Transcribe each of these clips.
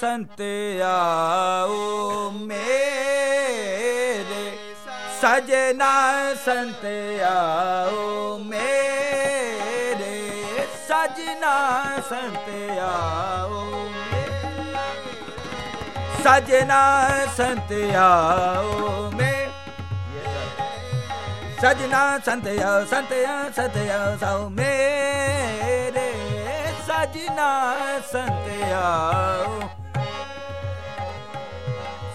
ਸੰਤ ਆਓ ਮੇਰੇ। ਸਜਣਾ ਸੰਤ ਆਓ ਮੇਰੇ। ਸਜਣਾ ਸੰਤ ਆਓ ਸਜਣਾ ਸੰਤ ਆਓ ਮੇ। ਸਜਣਾ ਸੰਤ ਆਓ ਸੰਤ ਆਓ ਸੰਤ ਮੇਰੇ। ਸਜਣਾ ਸੰਤਿਆ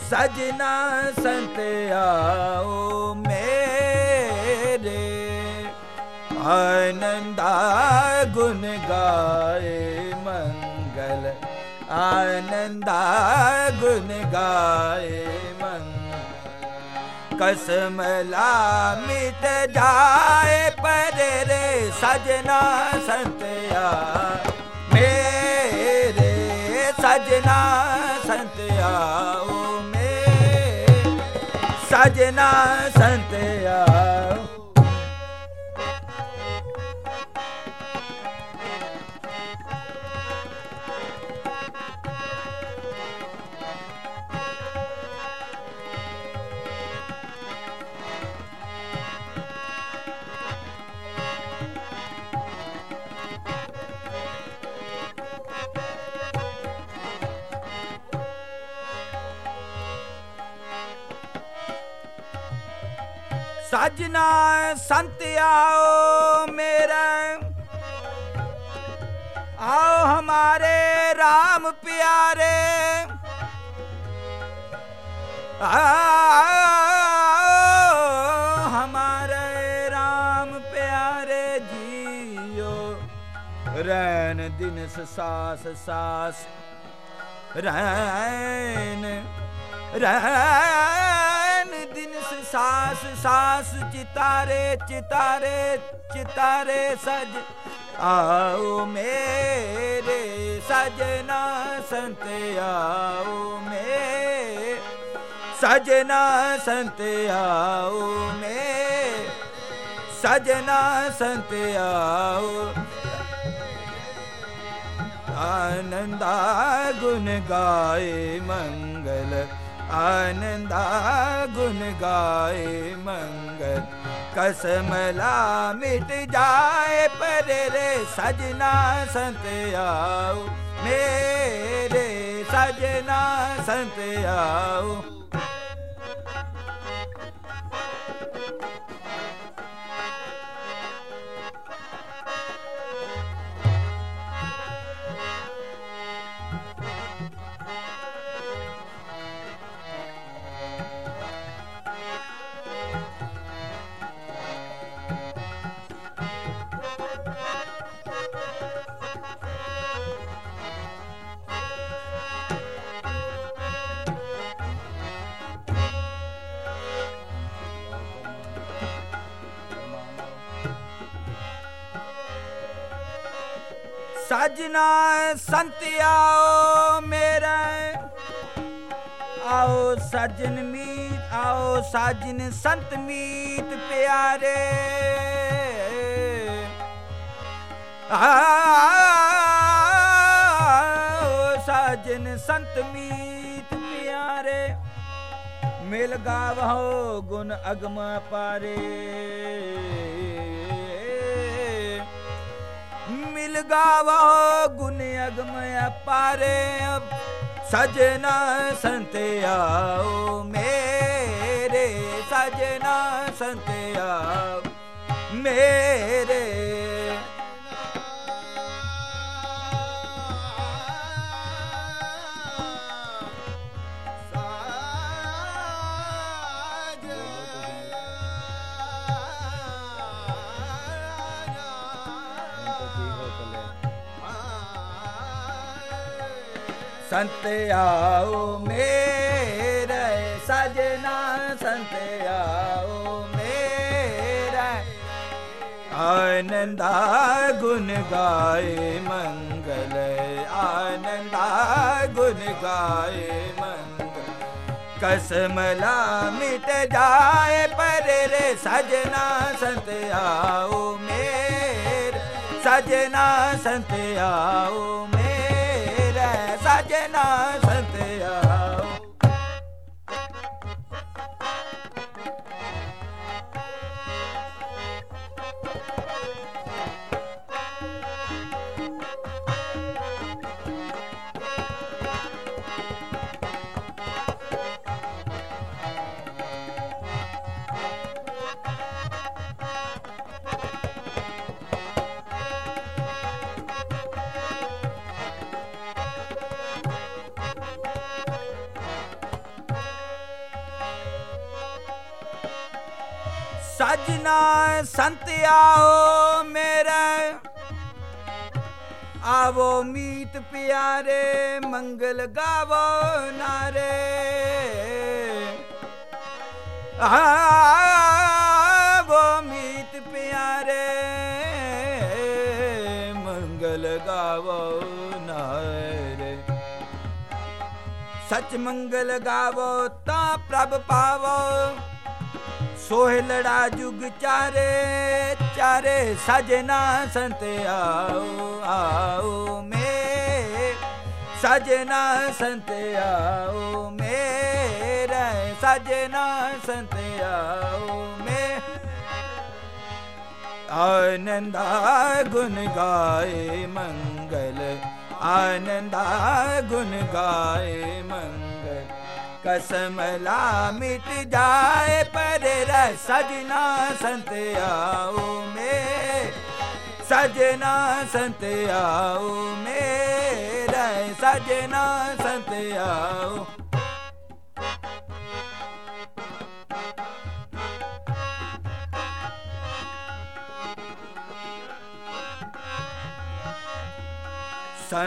ਸਜਨਾ ਸਜਣਾ ਸੰਤ ਆਓ ਮੇਰੇ। ਆਨੰਦਾ ਗੁਣ ਗਾਏ ਮੰਗਲ। ਆਨੰਦਾ ਗੁਣ ਗਾਏ ਮੰਗਲ। ਕਸਮ ਲਾ ਮਿਟ ਜਾਏ ਪਰ ਰੇ ਸਜਣਾ ਸੰਤਿਆ ਮੇਰੇ ਸਜਣਾ ਸੰਤਿਆ ਓ ਸਜਣਾ ਸੰਤਿਆ ਸਾਜਨਾ ਸੰਤ ਆਓ ਮੇਰੇ। ਆਓ ਹਮਾਰੇ ਰਾਮ ਪਿਆਰੇ। ਆਓ ਹਮਾਰੇ ਰਾਮ ਪਿਆਰੇ ਜੀਓ। ਰੈਨ ਦਿਨ ਸਾਸ ਸਾਸ। ਰੈਨ ਰਹਿ ਸਾਸ ਸਾਸ ਚਿਤਾਰੇ ਚਿਤਾਰੇ ਚਿਤਾਰੇ ਸਜ। ਆਓ ਮੇਰੇ ਸਜਨਾ ਸੰਤ, ਆਓ ਮੇ ਸਜਨਾ ਸੰਤ, ਆਓ ਮੇ ਸਜਨਾ ਸੰਤ, ਆਓ। ਆਨੰਦਾ ਗੁਣ ਗਾਏ ਮੰਗਲ। मंगल आनंदा गुण गाए मंगल कसमला मिट जाए पर रे सजना संत आओ मेरे सजना संत आओ ਸਜਣਾ ਸੰਤ ਆਓ ਮੇਰਾ। ਆਓ ਸਜਨ ਮੀਤ, ਆਓ ਸਾਜਨ ਸੰਤ ਮੀਤ ਪਿਆਰੇ। ਆਓ ਸਾਜਨ ਸੰਤ ਮੀਤ ਪਿਆਰੇ। ਮਿਲ ਗਾਵੋ ਗੁਣ ਅਗਮ ਪਾਰੇ। ਮਿਲ ਗਾਵੋ ਗੁਣ ਅਗਮ ਅਪਾਰੇ। ਸਜਣਾ ਸੰਤ ਆਓ ਮੇਰੇ ਸਜਣਾ ਸੰਤ ਆਓ ਸੰਤ ਆਓ ਮੇਰੇ, ਸਜਣਾ ਸੰਤ ਆਓ ਮੇਰੇ। ਆਨੰਦਾ ਗੁਣ ਗਾਏ ਮੰਗਲ, ਆਨੰਦਾ ਗੁਣ ਗਾਏ ਮੰਗਲ। ਕਸਮ ਲਾ ਮਿਟ ਜਾਏ ਪਰ ਰੇ, ਸਜਣਾ ਸੰਤ ਆਓ ਮੇਰੇ, ਸਜਣਾ ਸੰਤ ਆਓ संतया ਸਜਣਾ ਸੰਤ ਆਓ ਮੇਰੇ। ਆਵੋ ਮੀਤ ਪਿਆਰੇ, ਮੰਗਲ ਗਾਵੋ ਨਾਰੇ। ਆਵੋ ਮੀਤ ਪਿਆਰੇ, ਮੰਗਲ ਗਾਵੋ ਨਾਰੇ। ਸੱਚ ਮੰਗਲ ਗਾਵੋ ਤਾਂ ਪ੍ਰਭ ਪਾਵੋ। ਸੋਹ ਲੜਾ ਜੁਗ ਚਾਰੇ ਚਾਰੇ ਸਜਣਾ ਸੰਤ ਆਓ ਆਓ ਮੇ। ਸਜਣਾ ਸੰਤ ਆਓ ਮੇਰੇ ਸਜਣਾ ਸੰਤ ਆਓ ਮੇ। ਆਨੰਦਾ ਗੁਣ ਗਾਏ ਮੰਗਲ, ਆਨੰਦਾ ਗੁਣ ਗਾਏ ਮੰਗਲ। ਕਸਮ ਲਾ ਮਿਟ ਜਾਏ ਪਰ ਸਜਣਾ ਸੰਤ ਆਓ ਮੇ ਸਜਣਾ ਸੰਤ ਆਓ ਮੇਰਾ ਸਜਣਾ ਸੰਤ ਆਓ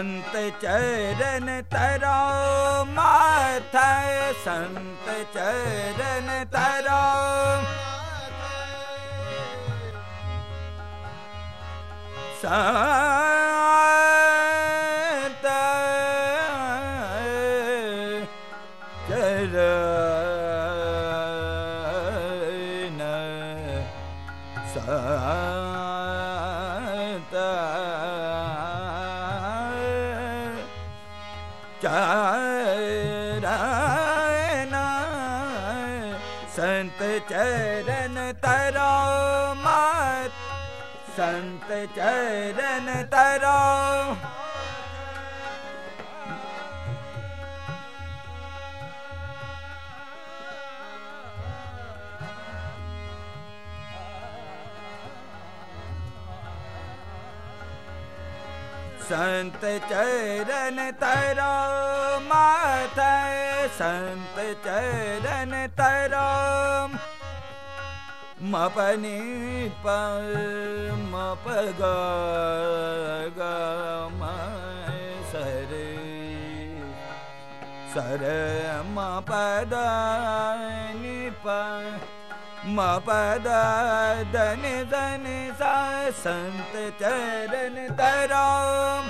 ਸੰਤ ਚਰਨ ਤਰੋ ਮਾਥੈ ਸੰਤ ਚਰਨ ਤਰੋ। ਸੰਤ ਚਰਨ ਸੰਤ ਸੰਤ ਚਰਨ ਤਰੋ, ਮਾਥੈ ਸੰਤ ਚਰਨ ਤਰੋ। ਮਪਨੀ ਪ ਮਪਗ ਗ ਮ ਸਰੇ। ਸਰ ਮਪਦ ਨਿਪ ਮਪਦ ਦਨ ਦਨ ਸਾ ਸੰਤ ਚਰਨ ਤਰੋ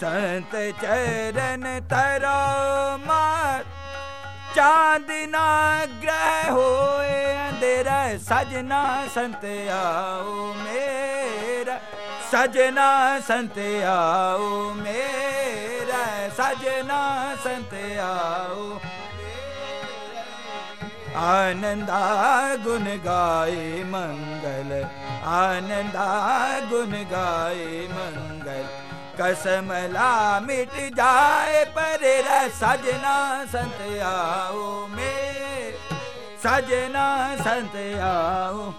ਸੰਤ ਚਰਨ ਤਰੋ ਮਾ ਚਾਂਦ ਨਾ ਗ੍ਰਹਿ ਹੋਏ ਅੰਧੇਰਾ ਸਜਣਾ ਸੰਤ ਆਓ ਮੇਰਾ ਸਜਣਾ ਸੰਤ ਆਓ ਮੇਰਾ ਸਜਣਾ ਸੰਤ ਆਓ ਆਨੰਦਾ ਗੁਣ ਗਾਏ ਮੰਗਲ ਆਨੰਦਾ ਗੁਣ ਗਾਏ ਮੰਗਲ ਕਸਮ ਲਾ ਮਿਟ ਜਾਏ ਪਰ ਸਜਣਾ ਸੰਤ ਆਓ ਮੇ ਸਜਣਾ ਸੰਤ ਆਓ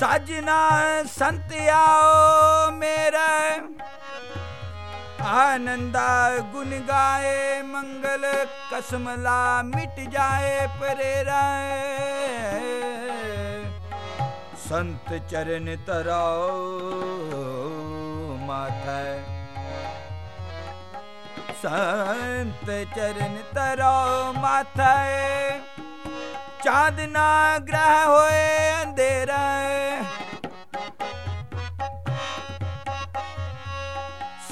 ਸਾਜਨਾ ਸੰਤ ਆਓ ਮੇਰੇ। ਆਨੰਦਾ ਗੁਣ ਗਾਏ, ਮੰਗਲ ਕਸਮ ਲਾ ਮਿਟ ਜਾਏ ਪਰੇਰਾ। ਸੰਤ ਚਰਨ ਤਰਾਓ ਮਾਥੈ ਸੰਤ ਚਰਨ ਤਰੋ ਮਾਥੈ ਚਾਂਦਨਾ ਗ੍ਰਹਿ ਹੋਏ ਅੰਧੇਰਾ।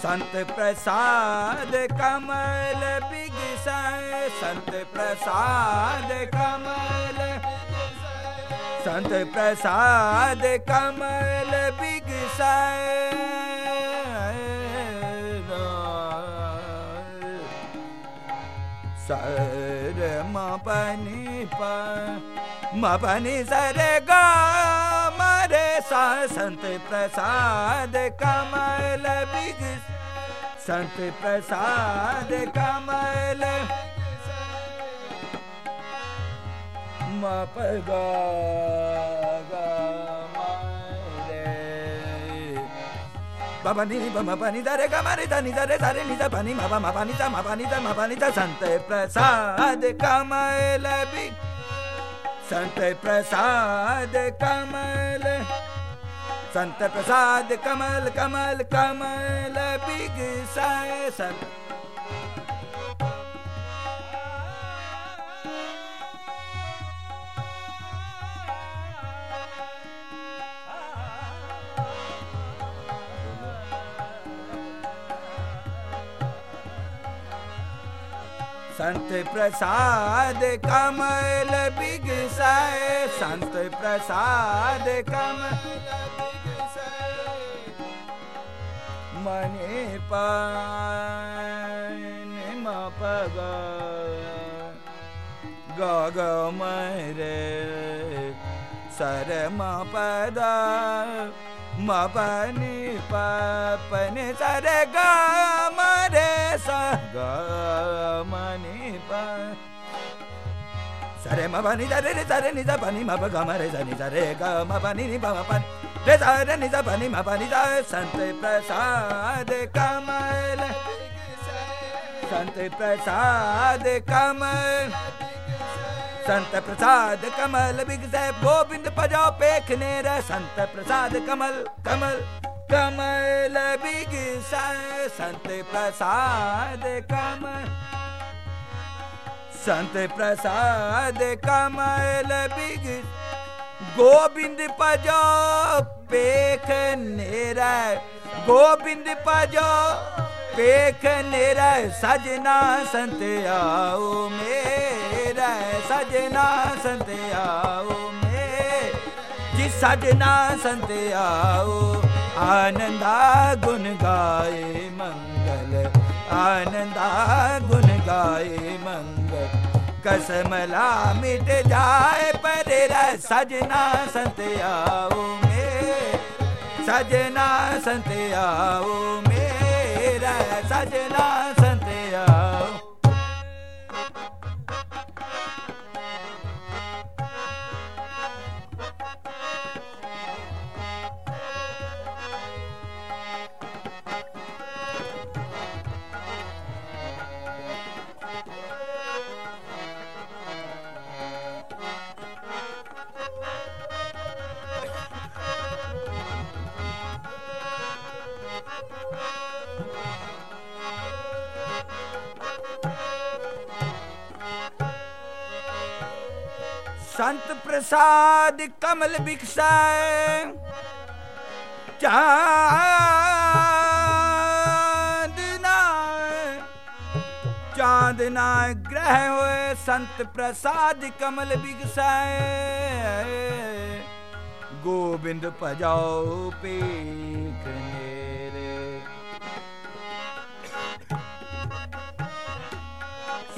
ਸੰਤ ਪ੍ਰਸਾਦ ਕਮਲ ਬਿਗਸੈ, ਸੰਤ ਪ੍ਰਸਾਦ ਕਮਲ ਸੰਤ ਪ੍ਰਸਾਦ ਕਮਲ ਬਿਗਸੈ। సర మపని ప మపని సర గా మరే సా సంత ప్రసాద కమల బిగిస్ ਸੰਤ ਪ੍ਰਸਾਦ ਕਮਲ Babani bama pani dare gamare dani dare dare ni da pani maba maba ni da maba ni da maba ni da sante prasad kamale bi sante prasad kamale sante prasad kamal kamal kamal big sai sante संत प्रसाद कमल बिगसाए संत प्रसाद कमल ਮਨੇ ਪਾਇ ਮਾ ਪਗਾ ਗਾ ਗਾ ਮਰੇ sir ਮਾ ਪਦਾ ਮਾ ਪਨੇ ਪਨੇ sir ਗਾ ਮਰੇ ਸ ਗਾ ਮਨੇ ਪਾ సరే మా పని సరే సరే నిజ పని మా గమ రే సరే సరే గమ పని మా పని म पनि रे नि पनि म पनि संत प्रसाद कमल संत प्रसाद कमल संत प्रसाद कमल बिगसे गोविंद पजाओ पेखने रे संत प्रसाद कमल कमल कमल बिगसा संत प्रसाद कमल संत प्रसाद कमल ਗੋਬਿੰਦ ਭਜੋ ਪੇਖ ਨੇਰਾ, ਗੋਬਿੰਦ ਭਜੋ ਪੇਖ ਨੇਰਾ, ਸਜਣਾ ਸੰਤ ਆਓ ਮੇਰਾ, ਸਜਣਾ ਸੰਤ ਆਓ ਮੇ ਜੀ ਸਜਣਾ ਸੰਤ ਆਓ, ਆਨੰਦਾ ਗੁਣ ਗਾਏ ਮੰਗਲ, ਆਨੰਦਾ ਗੁਣ ਗਾਏ ਮੰਗਲ। मंगल कसमला मिट जाए पर सजना संत आओ में सजना संत आओ सजना ਪ੍ਰਸਾਦ ਕਮਲ ਵਿਕਸੈ। ਚਾਂਦ ਨਾ ਚਾਂਦ ਨਾ ਗ੍ਰਹਿ ਹੋਏ, ਸੰਤ ਪ੍ਰਸਾਦ ਕਮਲ ਵਿਕਸੈ। ਗੋਬਿੰਦ ਭਜਾਓ ਪੇਖਨੇ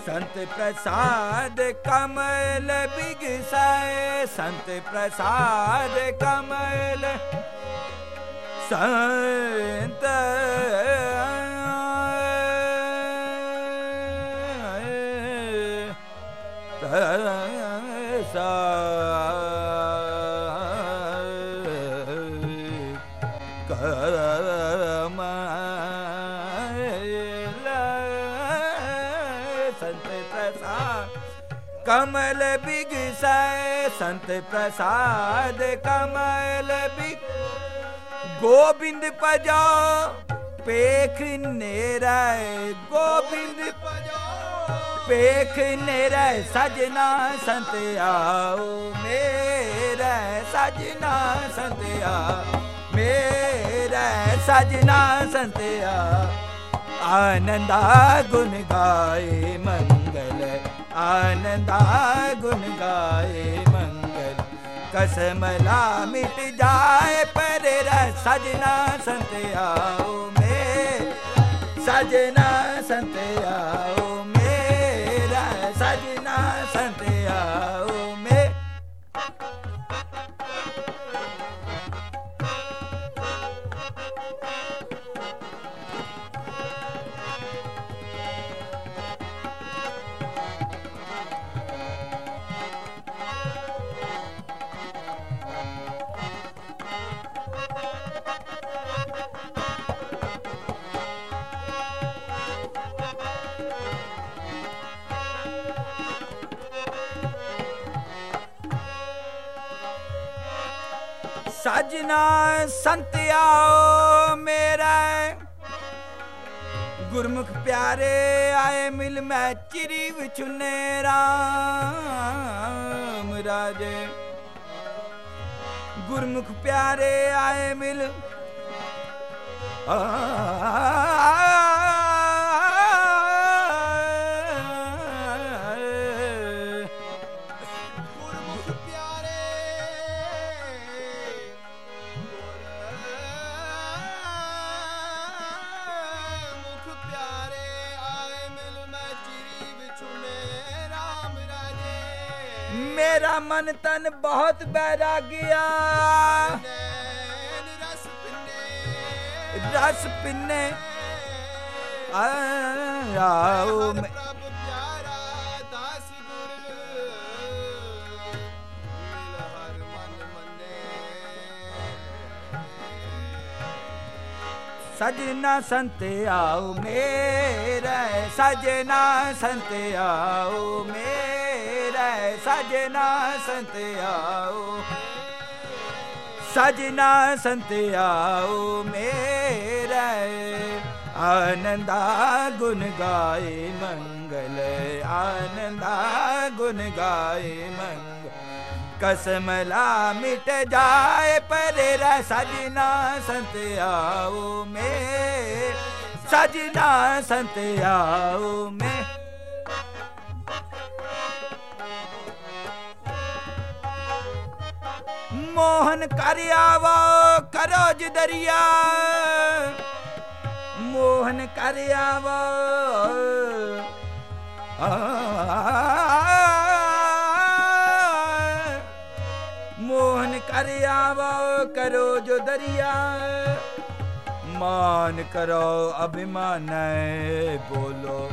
ਸੰਤ ਪ੍ਰਸਾਦ ਕਮਲ ਬਿਗਸਾਏ ਸੰਤ ਪ੍ਰਸਾਦ ਕਮਲ ਸੰਤ Uh, कमल बिगसाए संत प्रसाद कमल बिग गोविंद पजाओ पेख नेराय गोविंद पेख नेराय सजना संत आओ मेरा सजना संत आओ मेरा सजना संत आओ आनंदा गुन गाए मंगल ਆਨੰਦਾ ਗੁਣ ਗਾਏ ਮੰਗਲ ਕਸਮਲਾ ਮਿਟ ਜਾਏ ਪਰ ਰਹਿ ਸਜਣਾ ਸੰਤ ਆਓ ਮੇ ਸਜਣਾ ਸੰਤ ਆਓ ਸਜਣਾ ਸੰਤ ਮੇਰਾ। ਗੁਰਮੁਖ ਪਿਆਰੇ, ਆਏ ਮਿਲ ਮੈਂ ਚਿਰੀ ਵਿਚੁਨੇ ਰਾਮ ਰਾਜੇ। ਗੁਰਮੁਖ ਪਿਆਰੇ, ਆਏ ਮਿਲ। ਆ ਮਨ ਤਨ ਬਹੁਤ ਬੈਰਾਗਿਆ ਰਸ ਪਿੰਨੇ। ਆਓ ਮੈਂ ਪ੍ਰਭ ਸਜਣਾ ਸੰਤ ਆਓ ਮੇਰੇ, ਸਜਣਾ ਸੰਤ ਆਓ ਮੇਰੇ। ਸਜਣਾ ਸੰਤ ਆਓ। ਸਜਣਾ ਸੰਤ ਆਓ ਮੇਰੇ। ਆਨੰਦਾ ਗੁਣ ਗਾਏ ਮੰਗਲ। ਆਨੰਦਾ ਗੁਣ ਗਾਏ ਮੰਗਲ। ਕਸਮ ਲਾ ਮਿਟ ਜਾਏ ਪਰੇ ਰ ਸਜਣਾ ਸੰਤ ਆਓ ਮੇ ਸਜਨਾ ਸੰਤ ਆਓ ਮੇ ਮੋਹਨ ਕਰ ਆਵੋ, ਕਰੋ ਜਦਰੀਆ ਮੋਹਨ ਕਰ ਆਵੋ। ਮੋਹਨ ਕਰ ਆਵੋ, ਕਰੋ ਜੋ ਦਰਿਆ। ਮਾਨ ਕਰੋ, ਅਭਿਮਾਨੈ ਬੋਲੋ।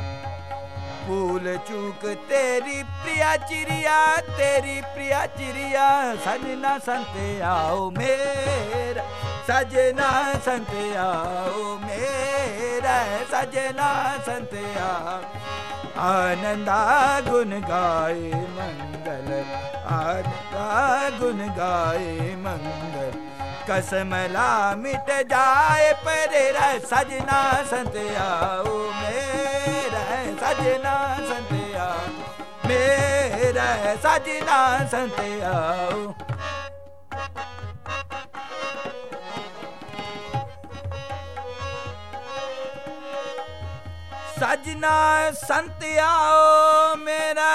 ਭੂਲ ਚੂਕ ਤੇਰੀ ਪ੍ਰਿਆ ਚਿਰਿਆ ਤੇਰੀ ਪ੍ਰਿਆ ਚਿਰਿਆ ਸਜਣਾ ਸੰਤ ਆਓ ਮੇਰਾ ਸਜਣਾ ਸੰਤ ਆਓ ਮੇਰਾ ਸਜਣਾ ਸੰਤ ਆ ਆਨੰਦਾ ਗੁਣ ਗਾਏ ਮੰਗਲ ਆਨੰਦਾ ਗੁਣ ਗਾਏ ਮੰਗਲ ਕਸਮ ਲਾ ਮਿਟ ਜਾਏ ਪਰੇ ਰ ਸਜਣਾ ਸੰਤ ਮੇਰਾ ਸਜਣਾ ਸੰਤ ਮੇਰਾ ਸਜਣਾ ਸੰਤਿਆ। ਆਓ ਸਜਣਾ ਸੰਤ ਮੇਰਾ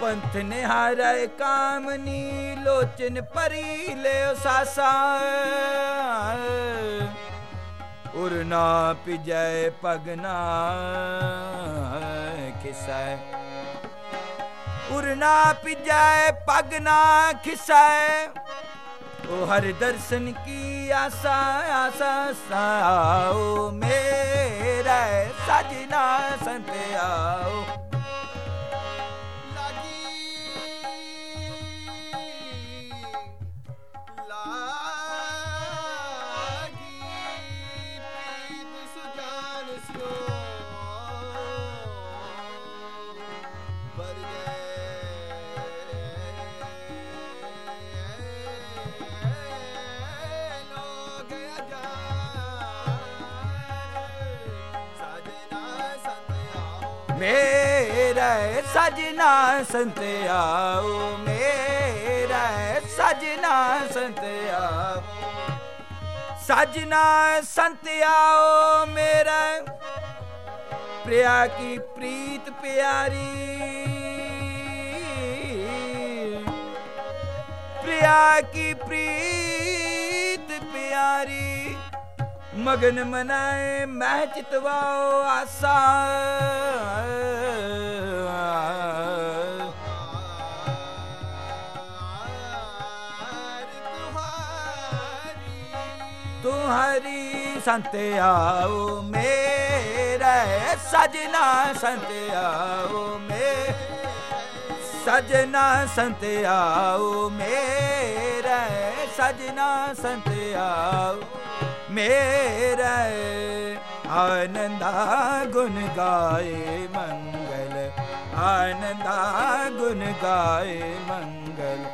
ਪੰਥ ਨਿਹਾਰੇ ਕਾਮਨੀ ਲੋਚਨ ਪਰੀ ਲਿਓ ਸਾਸਾ। ਉਰ ਨਾ ਪਿਜੈ ਪਗਨਾ ਕਿਸੈ ਉਰ ਨਾ ਪਿਜੈ ਪਗਨਾ ਕਿਸੈ ओ हर दर्शन की आशा आशा साओ मेरा सजना संत आओ ਆਓ मेरा सजना संत आओ मेरा सजना संत आओ सजना संत आओ मेरा प्रिया की प्रीत प्यारी ਮਗਨ ਮਨਾਏ ਮਹਿ ਚਿਤਵਾਓ ਆਸਾ। ਤੁਹਾਰੀ ਸੰਤ ਆਓ, ਮੇਰੇ ਸਜਣਾ ਸੰਤ ਆਓ ਮੇ ਸਜਣਾ ਸੰਤ ਆਓ, ਮੇਰੇ ਸਜਣਾ ਸੰਤ ਆਓ। ਮੇਰਾ ਆਨੰਦਾ ਗੁਣ ਗਾਏ ਮੰਗਲ ਆਨੰਦਾ ਗੁਣ ਗਾਏ ਮੰਗਲ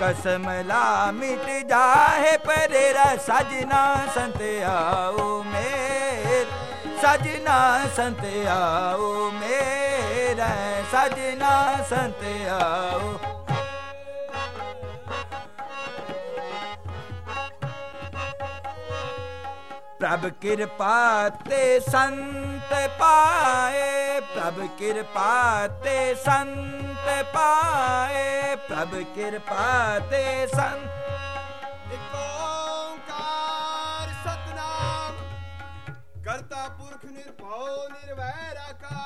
ਕਸਮ ਲਾ ਮਿਟ ਜਾਏ ਪਰੇਰਾ ਸਜਨਾ ਸੰਤ ਆਓ ਮੇਰ ਸਜਣਾ ਸੰਤ ਆਓ ਮੇਰਾ ਸਜਣਾ ਸੰਤ ਆਓ ਪ੍ਰਭ ਕਿਰਪਾ ਤੇ ਸੰਤ ਪਾਏ, ਪ੍ਰਭ ਕਿਰਪਾ ਤੇ ਸੰਤ ਪਾਏ, ਪ੍ਰਭ ਕਿਰਪਾ ਤੇ ਸੰਤ ਇਕ ਓੰਕਾਰ ਕਰਤਾ ਪੁਰਖ ਨਿਰਭਉ ਨਿਰਵੈਰ ਅਕਾਲ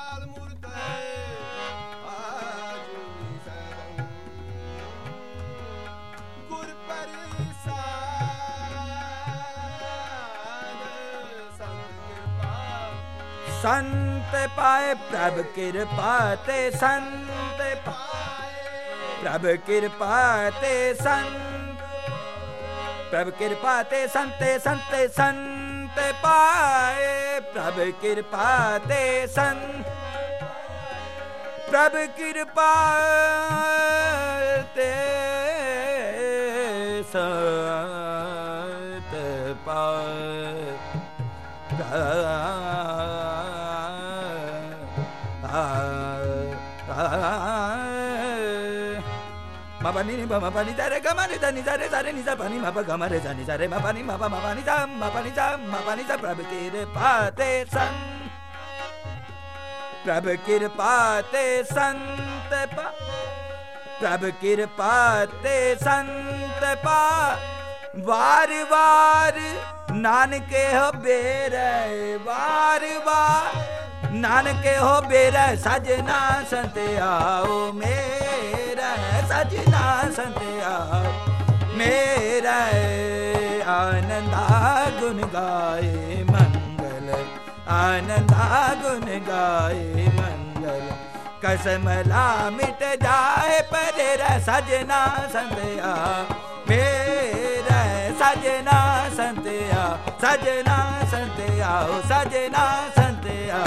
ਸੰਤ ਪਾਏ, ਪ੍ਰਭ ਕਿਰਪਾ ਤੇ ਸੰਤ ਪਾਏ। ਪ੍ਰਭ ਕਿਰਪਾ ਤੇ ਸੰਤ, ਪ੍ਰਭ ਕਿਰਪਾ ਤੇ ਸੰਤੇ ਸੰਤੇ ਸੰਤ ਪਾਏ। ਪ੍ਰਭ ਕਿਰਪਾ ਤੇ ਸੰਤ ਪ੍ਰਭ ਕਿਰਪਾ ਤੇ ਸੰਤ Mabani ni bama bani dare gama ni dani dare dare ni bani maba gama re dani dare mabani maba mabani dam mabani dam mabani dam prabhu kirpa te san prabhu kirpa te sant pa prabhu kirpa te sant pa ਵਾਰ ਵਾਰ ਨਾਨਕੇ ਹੋ ਬੇਰੇ ਵਾਰ ਵਾਰ ਨਾਨਕੇ ਹੋ ਬੇਰੇ ਸਜਣਾ ਸੰਤ ਆਓ ਮੇਰਾ ਸਜਣਾ ਸੰਤ ਮੇਰਾ ਆਨੰਦਾ ਗੁਣ ਗਾਏ ਮੰਗਲ। ਆਨੰਦਾ ਗੁਣ ਗਾਏ ਮੰਗਲ। ਕਸਮ ਲਾ ਮਿਟ ਜਾਏ ਪਰੇ ਸਜਣਾ ਸੰਤਿਆ ਮੇਰਾ ਸਜਣਾ ਸੰਤਿਆ ਸਜਣਾ ਸੰਤਿਆ ਸਜਣਾ ਸੰਤਿਆ